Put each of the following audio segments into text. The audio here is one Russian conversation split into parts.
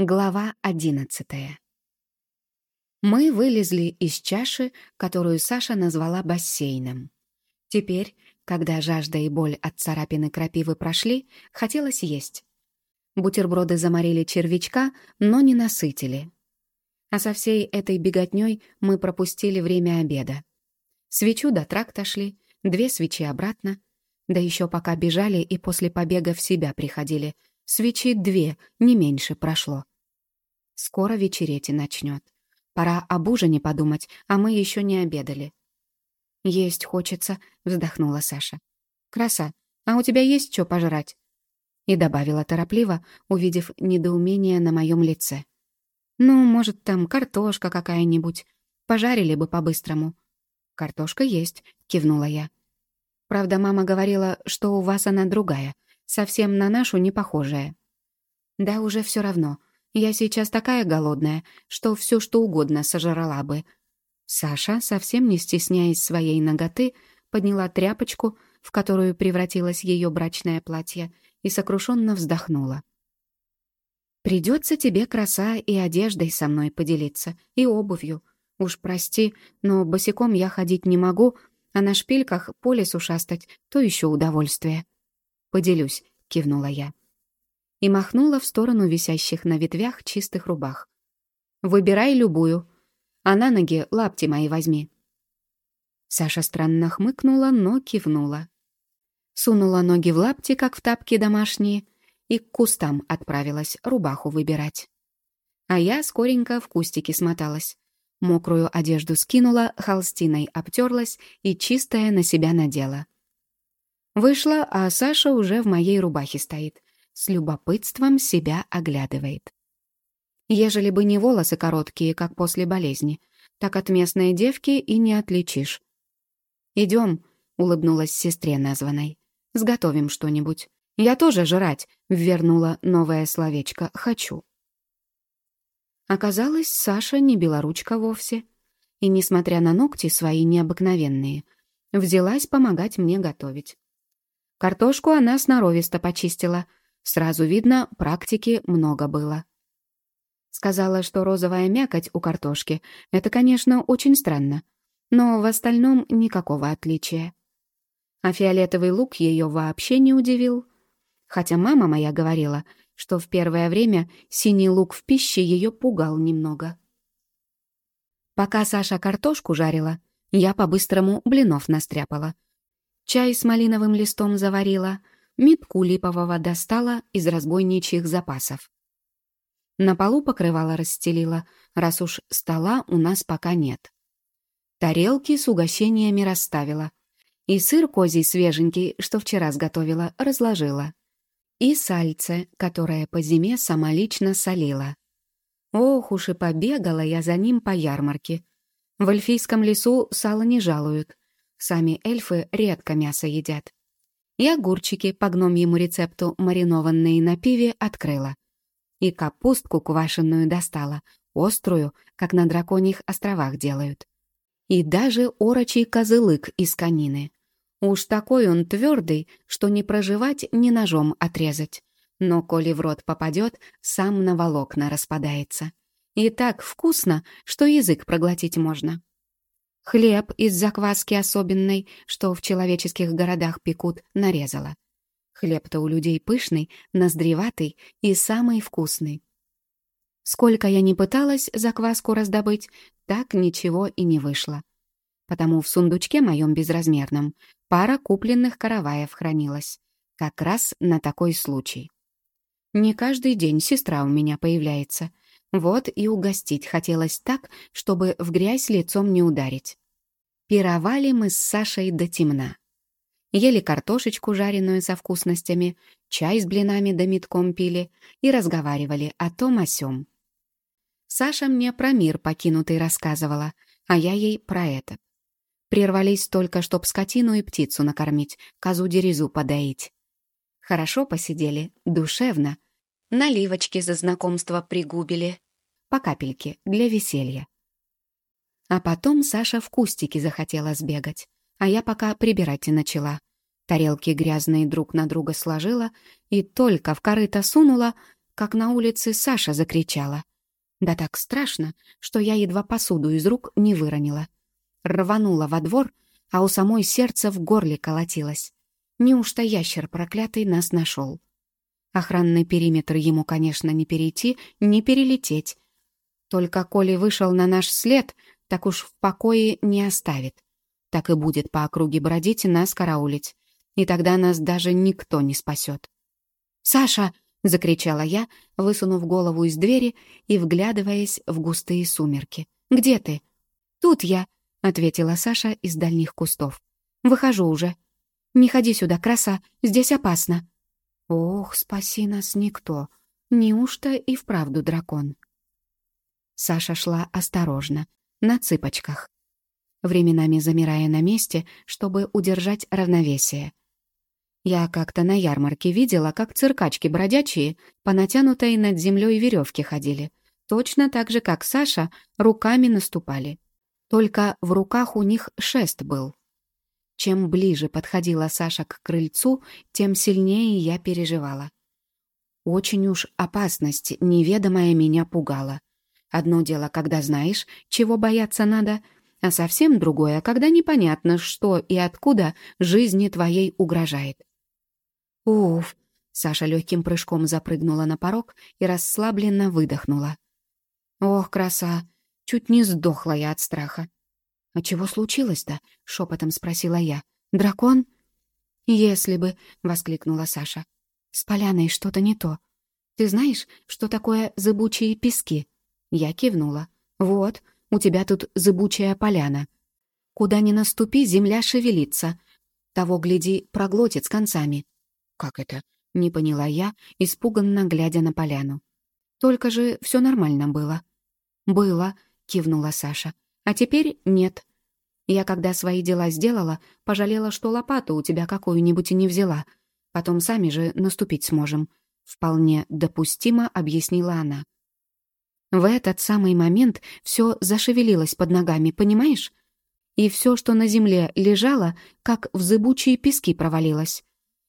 Глава одиннадцатая. Мы вылезли из чаши, которую Саша назвала бассейном. Теперь, когда жажда и боль от царапины крапивы прошли, хотелось есть. Бутерброды заморили червячка, но не насытили. А со всей этой беготней мы пропустили время обеда. Свечу до тракта шли, две свечи обратно. Да еще пока бежали и после побега в себя приходили. Свечи две, не меньше прошло. Скоро вечереть и начнет. Пора об ужине подумать, а мы еще не обедали. «Есть хочется», — вздохнула Саша. «Краса, а у тебя есть что пожрать?» И добавила торопливо, увидев недоумение на моем лице. «Ну, может, там картошка какая-нибудь. Пожарили бы по-быстрому». «Картошка есть», — кивнула я. «Правда, мама говорила, что у вас она другая, совсем на нашу не похожая». «Да уже все равно. Я сейчас такая голодная, что все что угодно сожрала бы». Саша, совсем не стесняясь своей ноготы, подняла тряпочку, в которую превратилось ее брачное платье, и сокрушенно вздохнула. «Придется тебе, краса, и одеждой со мной поделиться, и обувью. Уж прости, но босиком я ходить не могу, а на шпильках по лесу шастать — то еще удовольствие». «Поделюсь», — кивнула я и махнула в сторону висящих на ветвях чистых рубах. «Выбирай любую, а на ноги лапти мои возьми». Саша странно хмыкнула, но кивнула. Сунула ноги в лапти, как в тапки домашние, и к кустам отправилась рубаху выбирать. А я скоренько в кустики смоталась. Мокрую одежду скинула, холстиной обтерлась и чистая на себя надела. Вышла, а Саша уже в моей рубахе стоит, с любопытством себя оглядывает. Ежели бы не волосы короткие, как после болезни, так от местной девки и не отличишь. «Идем», — улыбнулась сестре названной. «Сготовим что-нибудь. Я тоже жрать», — ввернула новое словечко «хочу». Оказалось, Саша не белоручка вовсе. И, несмотря на ногти свои необыкновенные, взялась помогать мне готовить. Картошку она сноровисто почистила — Сразу видно, практики много было. Сказала, что розовая мякоть у картошки — это, конечно, очень странно, но в остальном никакого отличия. А фиолетовый лук ее вообще не удивил. Хотя мама моя говорила, что в первое время синий лук в пище ее пугал немного. Пока Саша картошку жарила, я по-быстрому блинов настряпала. Чай с малиновым листом заварила — Метку липового достала из разбойничьих запасов. На полу покрывало расстелила, раз уж стола у нас пока нет. Тарелки с угощениями расставила. И сыр козий свеженький, что вчера сготовила, разложила. И сальце, которое по зиме сама лично солила. Ох уж и побегала я за ним по ярмарке. В эльфийском лесу сало не жалуют. Сами эльфы редко мясо едят и огурчики по гномьему рецепту, маринованные на пиве, открыла. И капустку квашеную достала, острую, как на драконьих островах делают. И даже орочий козылык из конины. Уж такой он твердый, что не проживать, ни ножом отрезать. Но коли в рот попадет, сам на волокна распадается. И так вкусно, что язык проглотить можно. Хлеб из закваски особенной, что в человеческих городах пекут, нарезала. Хлеб-то у людей пышный, ноздреватый и самый вкусный. Сколько я не пыталась закваску раздобыть, так ничего и не вышло. Потому в сундучке моем безразмерном пара купленных караваев хранилась. Как раз на такой случай. Не каждый день сестра у меня появляется — вот и угостить хотелось так, чтобы в грязь лицом не ударить. Пировали мы с Сашей до темна. Ели картошечку, жареную со вкусностями, чай с блинами да метком пили и разговаривали о том о сём. Саша мне про мир покинутый рассказывала, а я ей про это. Прервались только, чтоб скотину и птицу накормить, козу-дерезу подоить. Хорошо посидели, душевно — Наливочки за знакомство пригубили. По капельке, для веселья. А потом Саша в кустики захотела сбегать, а я пока прибирать и начала. Тарелки грязные друг на друга сложила и только в корыто сунула, как на улице Саша закричала. Да так страшно, что я едва посуду из рук не выронила. Рванула во двор, а у самой сердце в горле колотилось. Неужто ящер проклятый нас нашел? Охранный периметр ему, конечно, не перейти, не перелететь. Только коли вышел на наш след, так уж в покое не оставит. Так и будет по округе бродить и нас караулить. И тогда нас даже никто не спасет. «Саша!» — закричала я, высунув голову из двери и вглядываясь в густые сумерки. «Где ты?» «Тут я», — ответила Саша из дальних кустов. «Выхожу уже. Не ходи сюда, краса, здесь опасно». «Ох, спаси нас никто. Неужто и вправду дракон?» Саша шла осторожно, на цыпочках, временами замирая на месте, чтобы удержать равновесие. Я как-то на ярмарке видела, как циркачки бродячие по натянутой над землей веревке ходили. Точно так же, как Саша, руками наступали. Только в руках у них шест был. Чем ближе подходила Саша к крыльцу, тем сильнее я переживала. Очень уж опасность неведомая меня пугала. Одно дело, когда знаешь, чего бояться надо, а совсем другое, когда непонятно, что и откуда жизни твоей угрожает. Уф! Саша легким прыжком запрыгнула на порог и расслабленно выдохнула. Ох, краса! Чуть не сдохла я от страха. «А чего случилось-то?» — шепотом спросила я. «Дракон?» «Если бы!» — воскликнула Саша. «С поляной что-то не то. Ты знаешь, что такое зыбучие пески?» Я кивнула. «Вот, у тебя тут зыбучая поляна. Куда ни наступи, земля шевелится. Того, гляди, проглотит с концами». «Как это?» — не поняла я, испуганно глядя на поляну. «Только же все нормально было». «Было», — кивнула Саша. «А теперь нет. Я, когда свои дела сделала, пожалела, что лопату у тебя какую-нибудь и не взяла. Потом сами же наступить сможем». Вполне допустимо объяснила она. В этот самый момент все зашевелилось под ногами, понимаешь? И все, что на земле лежало, как в зыбучие пески провалилось.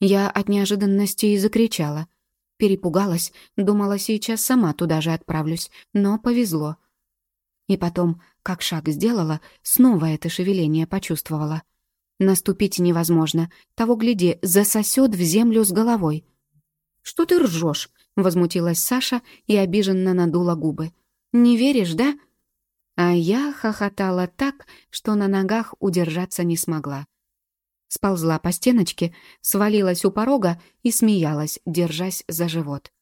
Я от неожиданности и закричала. Перепугалась, думала, сейчас сама туда же отправлюсь, но повезло. И потом, как шаг сделала, снова это шевеление почувствовала. Наступить невозможно, того, гляди, засосет в землю с головой. «Что ты ржешь?» — возмутилась Саша и обиженно надула губы. «Не веришь, да?» А я хохотала так, что на ногах удержаться не смогла. Сползла по стеночке, свалилась у порога и смеялась, держась за живот.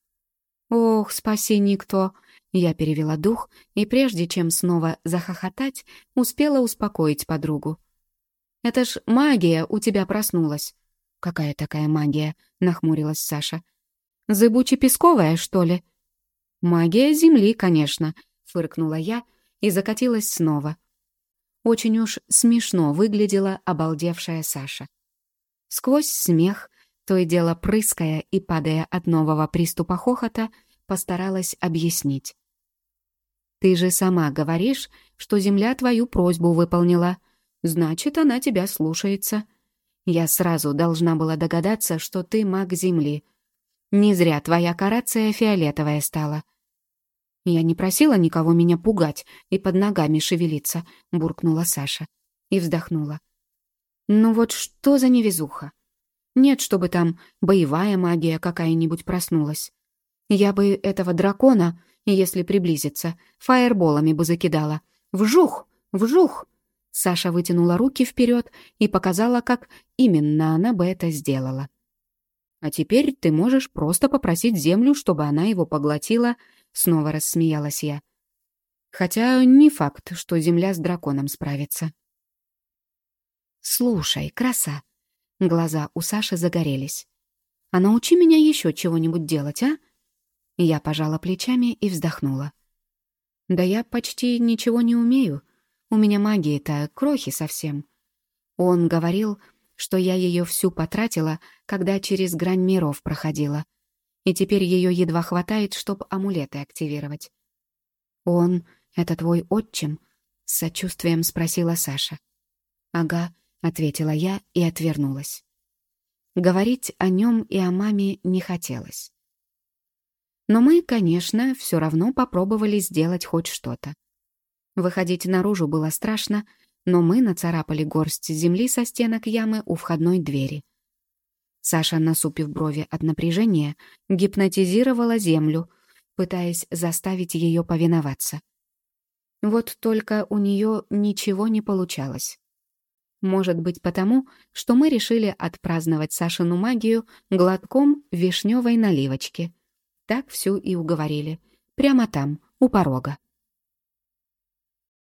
«Ох, спаси никто!» Я перевела дух и, прежде чем снова захохотать, успела успокоить подругу. «Это ж магия у тебя проснулась». «Какая такая магия?» — нахмурилась Саша. Зыбуче-песковая, что ли?» «Магия Земли, конечно», — фыркнула я и закатилась снова. Очень уж смешно выглядела обалдевшая Саша. Сквозь смех, то и дело прыская и падая от нового приступа хохота, постаралась объяснить. «Ты же сама говоришь, что Земля твою просьбу выполнила. Значит, она тебя слушается. Я сразу должна была догадаться, что ты маг Земли, не зря твоя карация фиолетовая стала». «Я не просила никого меня пугать и под ногами шевелиться», — буркнула Саша и вздохнула. «Ну вот что за невезуха? Нет, чтобы там боевая магия какая-нибудь проснулась. Я бы этого дракона, если приблизиться, фаерболами бы закидала. Вжух! Вжух!» Саша вытянула руки вперед и показала, как именно она бы это сделала. А теперь ты можешь просто попросить землю, чтобы она его поглотила», — снова рассмеялась я. «Хотя не факт, что земля с драконом справится». «Слушай, краса!» Глаза у Саши загорелись. «А научи меня еще чего-нибудь делать, а?» Я пожала плечами и вздохнула. «Да я почти ничего не умею. У меня магии-то крохи совсем». Он говорил, что я ее всю потратила, когда через грань миров проходила. И теперь ее едва хватает, чтобы амулеты активировать. «Он — это твой отчим?» — с сочувствием спросила Саша. «Ага», — ответила я и отвернулась. Говорить о нем и о маме не хотелось. Но мы, конечно, все равно попробовали сделать хоть что-то. Выходить наружу было страшно, но мы нацарапали горсть земли со стенок ямы у входной двери. Саша, насупив брови от напряжения, гипнотизировала землю, пытаясь заставить ее повиноваться. Вот только у нее ничего не получалось. Может быть потому, что мы решили отпраздновать Сашину магию глотком вишневой наливочки. Так всю и уговорили. Прямо там, у порога.